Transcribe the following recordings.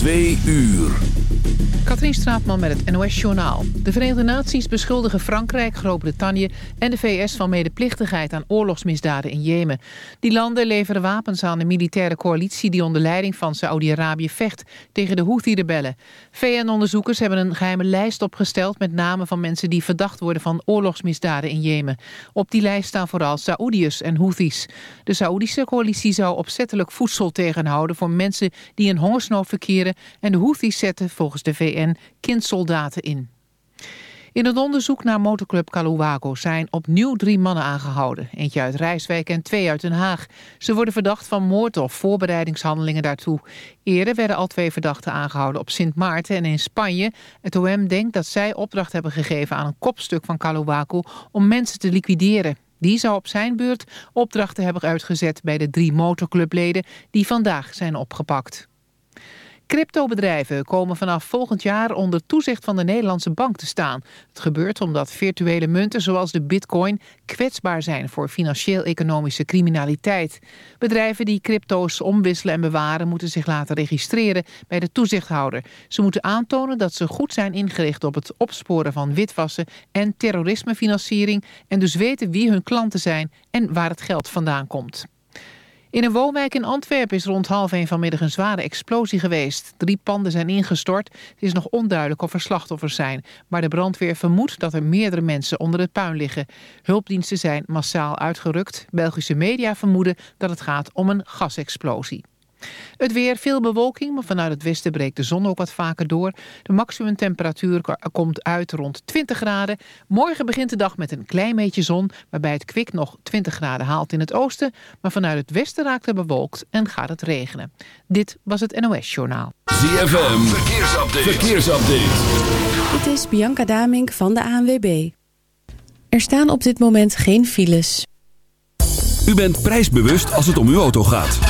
Twee uur. Katrien Straatman met het NOS-journaal. De Verenigde Naties beschuldigen Frankrijk, Groot-Brittannië en de VS van medeplichtigheid aan oorlogsmisdaden in Jemen. Die landen leveren wapens aan de militaire coalitie die onder leiding van Saoedi-Arabië vecht tegen de Houthi-rebellen. VN-onderzoekers hebben een geheime lijst opgesteld met namen van mensen die verdacht worden van oorlogsmisdaden in Jemen. Op die lijst staan vooral Saoediërs en Houthis. De Saoedische coalitie zou opzettelijk voedsel tegenhouden voor mensen die in hongersnood verkeren en de Houthis zetten volgens de VN en kindsoldaten in. In het onderzoek naar motorclub Kaluwago zijn opnieuw drie mannen aangehouden. Eentje uit Rijswijk en twee uit Den Haag. Ze worden verdacht van moord of voorbereidingshandelingen daartoe. Eerder werden al twee verdachten aangehouden op Sint Maarten en in Spanje. Het OM denkt dat zij opdracht hebben gegeven aan een kopstuk van Kaluwago om mensen te liquideren. Die zou op zijn beurt opdrachten hebben uitgezet bij de drie motorclubleden die vandaag zijn opgepakt. Cryptobedrijven komen vanaf volgend jaar onder toezicht van de Nederlandse bank te staan. Het gebeurt omdat virtuele munten zoals de bitcoin kwetsbaar zijn voor financieel-economische criminaliteit. Bedrijven die crypto's omwisselen en bewaren moeten zich laten registreren bij de toezichthouder. Ze moeten aantonen dat ze goed zijn ingericht op het opsporen van witwassen en terrorismefinanciering en dus weten wie hun klanten zijn en waar het geld vandaan komt. In een woonwijk in Antwerpen is rond half één vanmiddag een zware explosie geweest. Drie panden zijn ingestort. Het is nog onduidelijk of er slachtoffers zijn. Maar de brandweer vermoedt dat er meerdere mensen onder het puin liggen. Hulpdiensten zijn massaal uitgerukt. Belgische media vermoeden dat het gaat om een gasexplosie. Het weer, veel bewolking, maar vanuit het westen breekt de zon ook wat vaker door. De maximumtemperatuur komt uit rond 20 graden. Morgen begint de dag met een klein beetje zon, waarbij het kwik nog 20 graden haalt in het oosten. Maar vanuit het westen raakt het bewolkt en gaat het regenen. Dit was het NOS Journaal. ZFM, verkeersupdate. verkeersupdate. Dit is Bianca Damink van de ANWB. Er staan op dit moment geen files. U bent prijsbewust als het om uw auto gaat.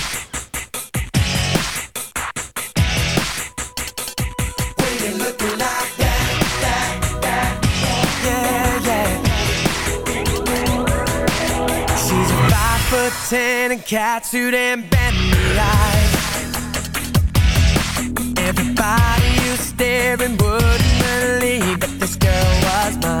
Foot ten and catsuit and bendy eyes. Everybody you staring wouldn't believe that this girl was mine.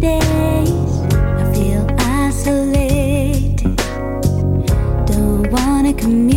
Daze. I feel isolated. Don't wanna communicate.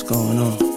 What's going on?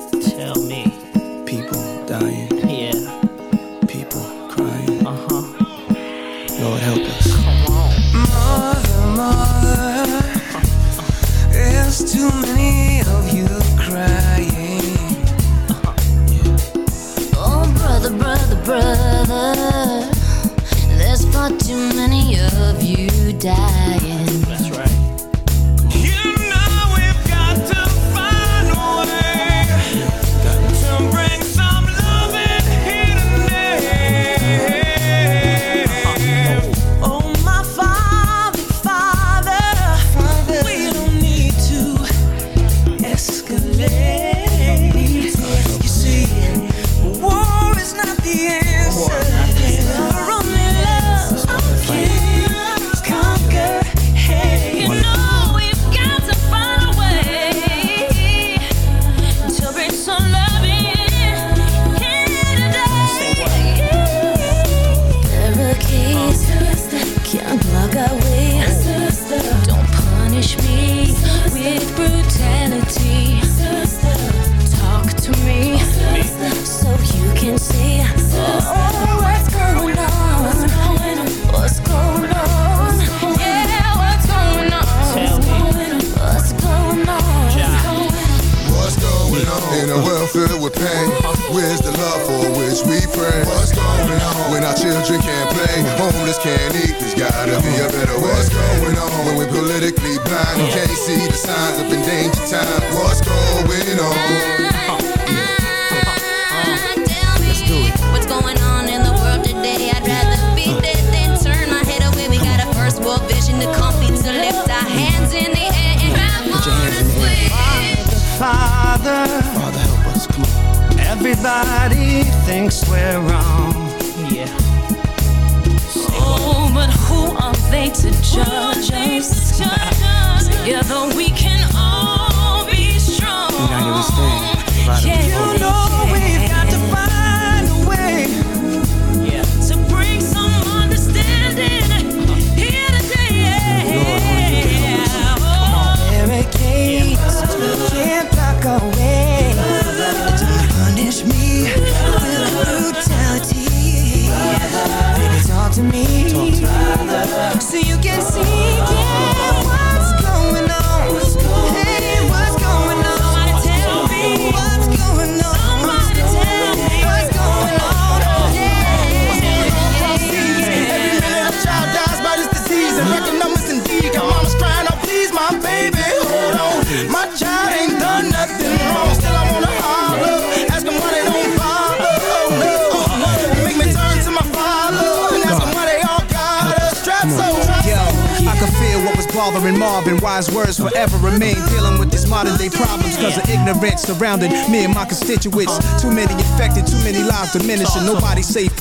Everybody thinks we're wrong. Yeah. Oh, but who are they to judge us? Together we can bothering Marvin. Wise words forever remain. Dealing with these modern day problems because of ignorance surrounding me and my constituents. Too many infected, too many lives diminishing. Nobody safe.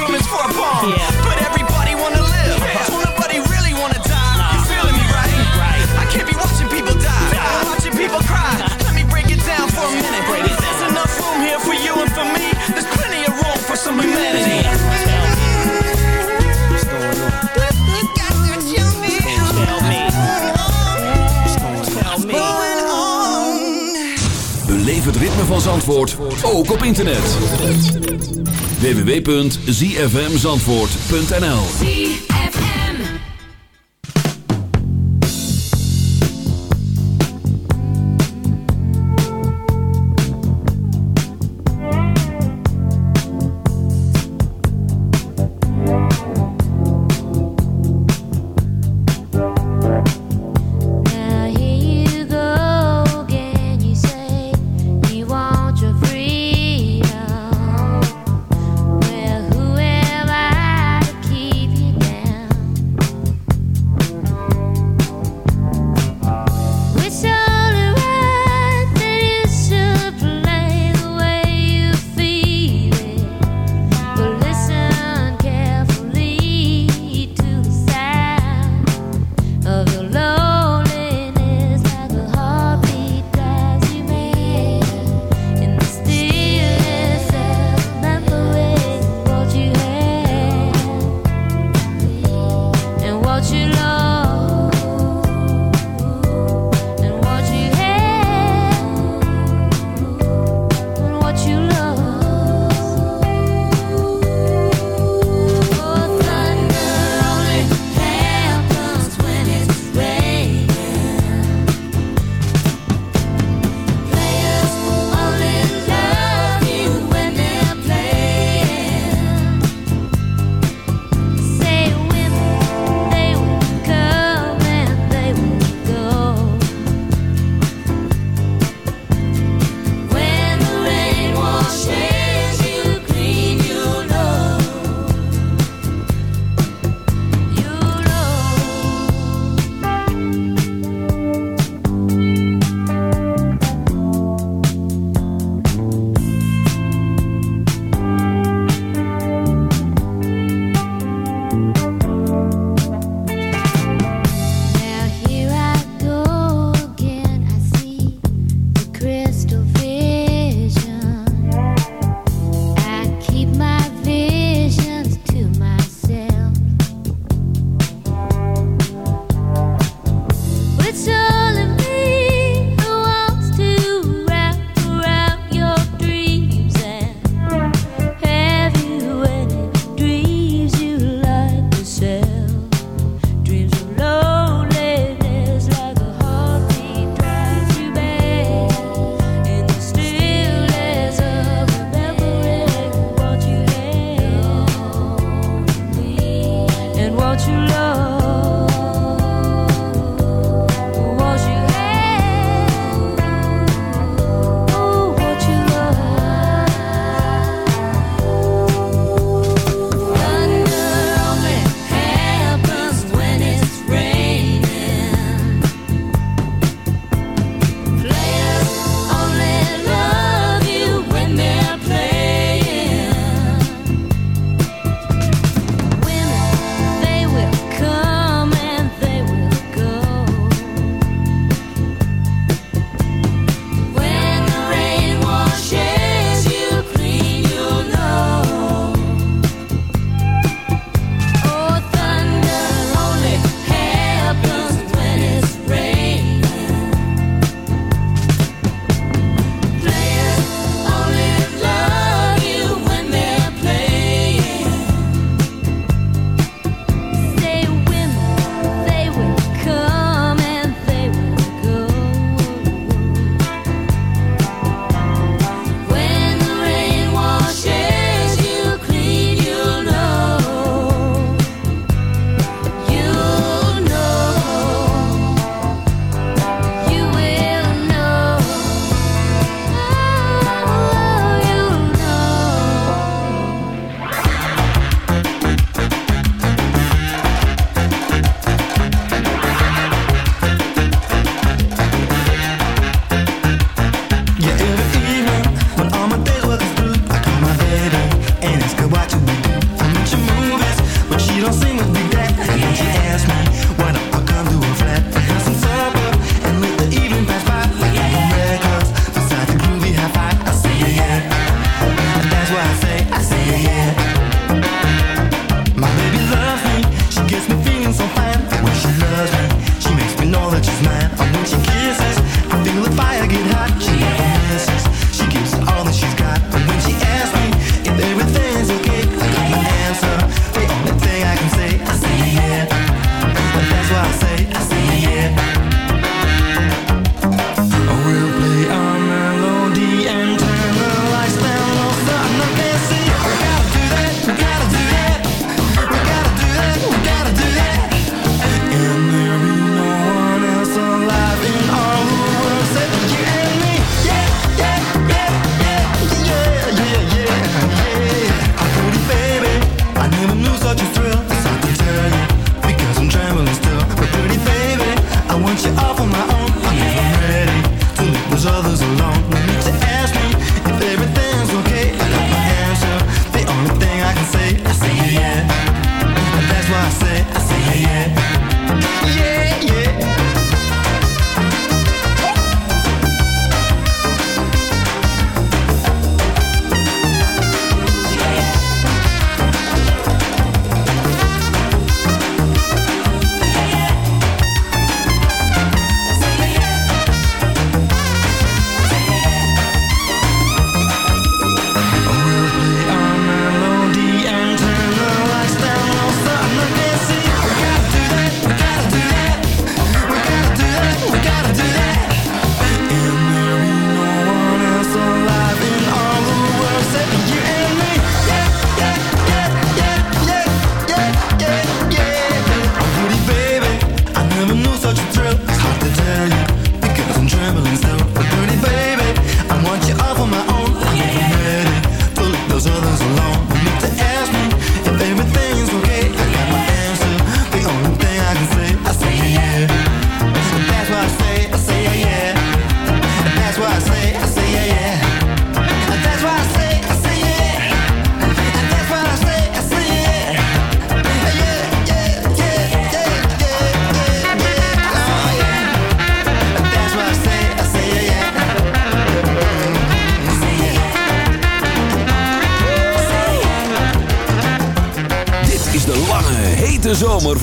humans for a bomb But everybody wanna live. So nobody really wanna die. You feeling me, right? I can't be watching people die. Watching people cry. Let me break it down for a minute. There's enough room here for you and for me. There's plenty of room for some humanity What's going on? You got to tell me. Tell me. Tell me. going on? Beleef het ritme van Zandvoort, ook op internet. www.zfmzandvoort.nl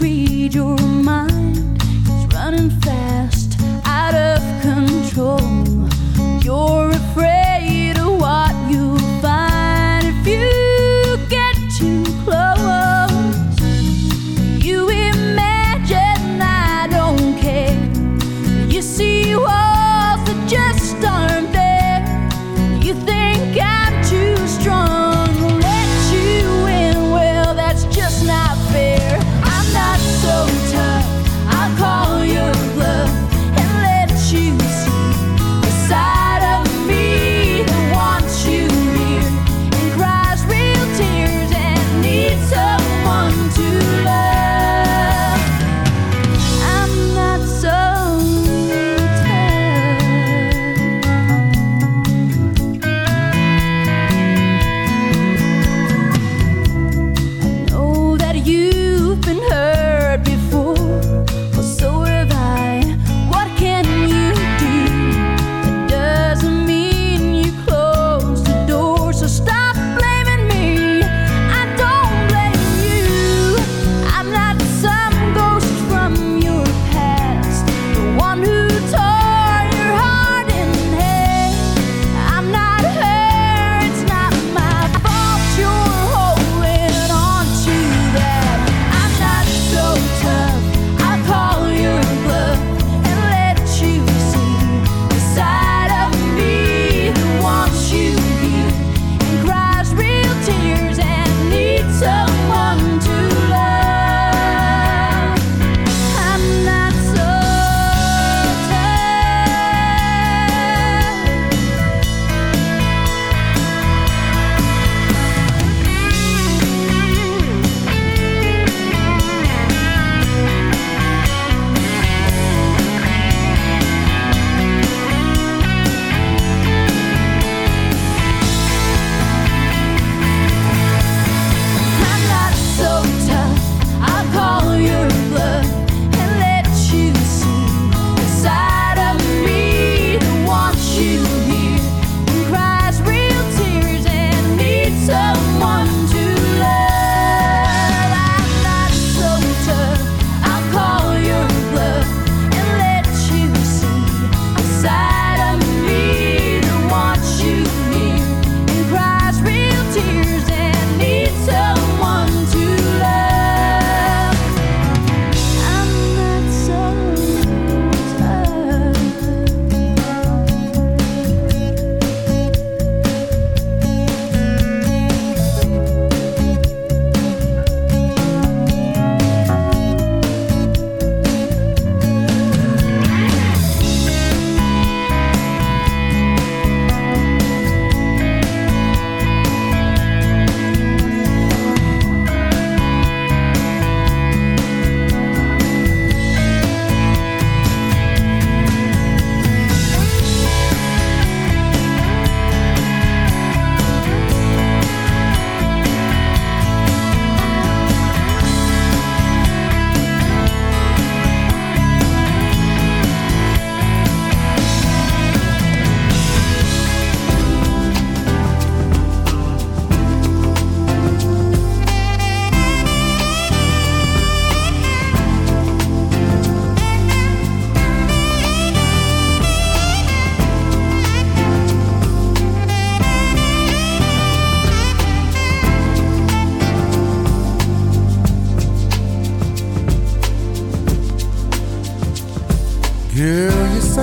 read your mind. It's running.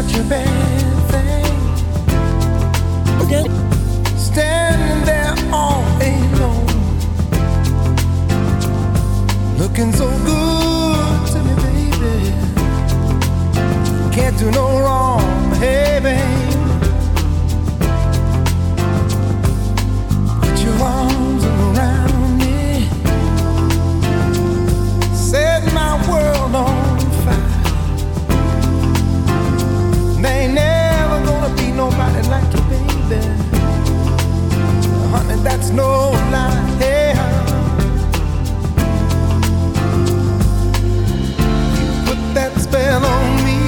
such a bad thing. Again, standing there all alone, looking so good to me, baby. Can't do no wrong. Hey. that's no lie. You put that spell on me,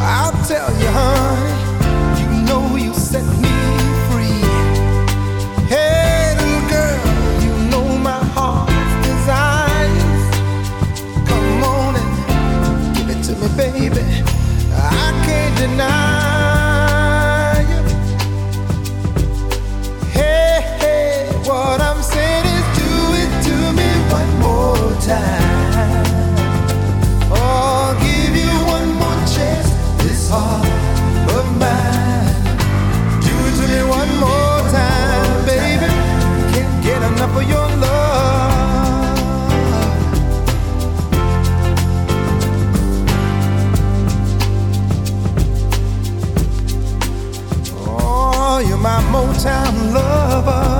I'll tell you, honey. You know you set me free. Hey, little girl, you know my heart's desires. Come on and give it to me, baby. I can't deny. Motown lover.